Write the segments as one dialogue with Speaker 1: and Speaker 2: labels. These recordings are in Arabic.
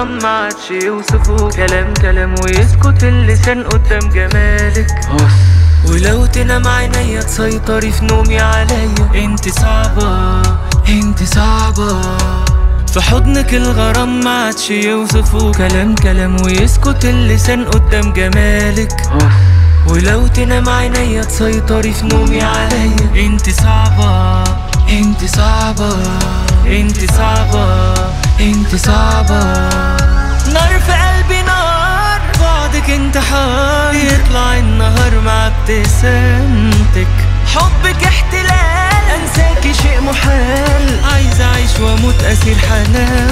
Speaker 1: الغرام
Speaker 2: ما عادش يوصفه كلام كلام ويسكت اللسان قدام جمالك. ولو تنام عينيا تسيطري في نومي عليا. انت صعبة انت صعبة. في حضنك الغرام ما عادش يوصفه كلام كلام ويسكت اللسان قدام جمالك. ولو تنام عينيا تسيطري في نومي عليا. انت صعبة انت صعبة. انت صعبة انت صعبة. انتحار يطلع النهار مع ابتسامتك حبك احتلال انساكي شيء محال. عايز أعيش وأموت أسير حلاوتك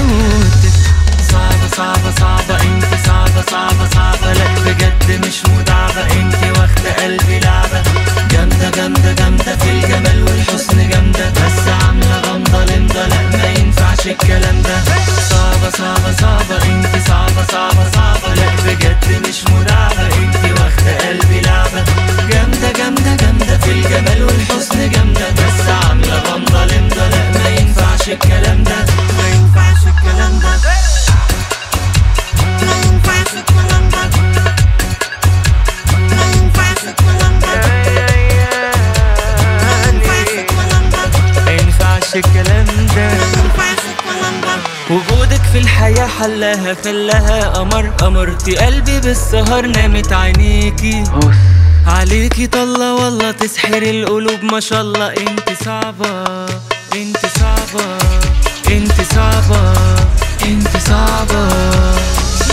Speaker 2: ينفعش الكلام ده. وجودك في الحياة حلاها خلاها قمر. قمرتي قلبي بالسهر نامت عينيكي. عليكي طلة والله تسحر القلوب. ما شاء الله انت صعبة انت صعبة انت صعبة انت صعبة.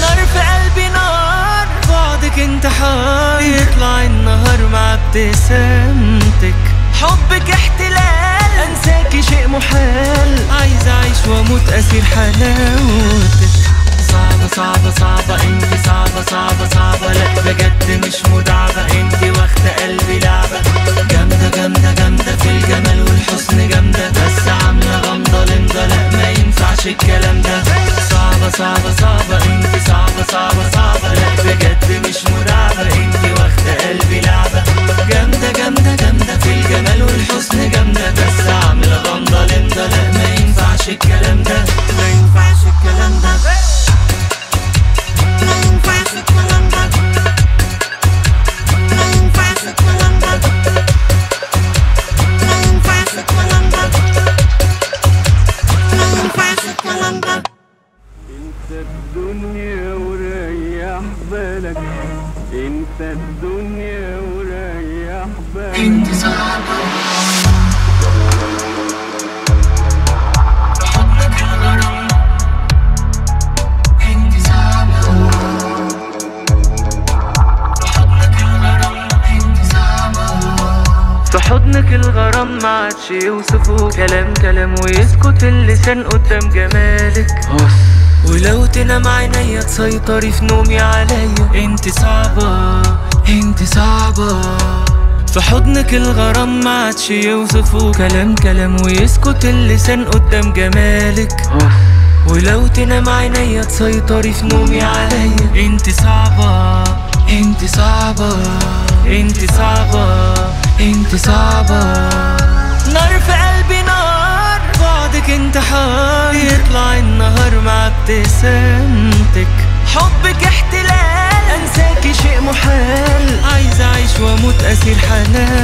Speaker 2: نار في قلبي نار بعدك انتحار يطلع النهار مع ابتسامتك. حبك احتلال انساكي شيء محال. عايز اعيش وأموت أسير حلاوتك.
Speaker 3: الدنيا وريح بالك انت الدنيا وريح بالك
Speaker 1: انت
Speaker 2: في حضنك الغرام ما عادش يوصفه كلام كلام ويسكت اللسان قدام جمالك. ولو تنام عينيا تسيطري في نومي عليا. انت صعبة انت صعبة في حضنك الغرام ما عادش يوصفه كلام كلام ويسكت اللسان قدام جمالك. ولو تنام عينيا تسيطري في نومي عليا. انت صعبة انت صعبة انت صعبة انت صعبة نار في قلبي نار بعدك انتحار النهار مع ابتسامتك. حبك احتلال. انساكي شيء محال. عايز أعيش وأموت أسير صعبة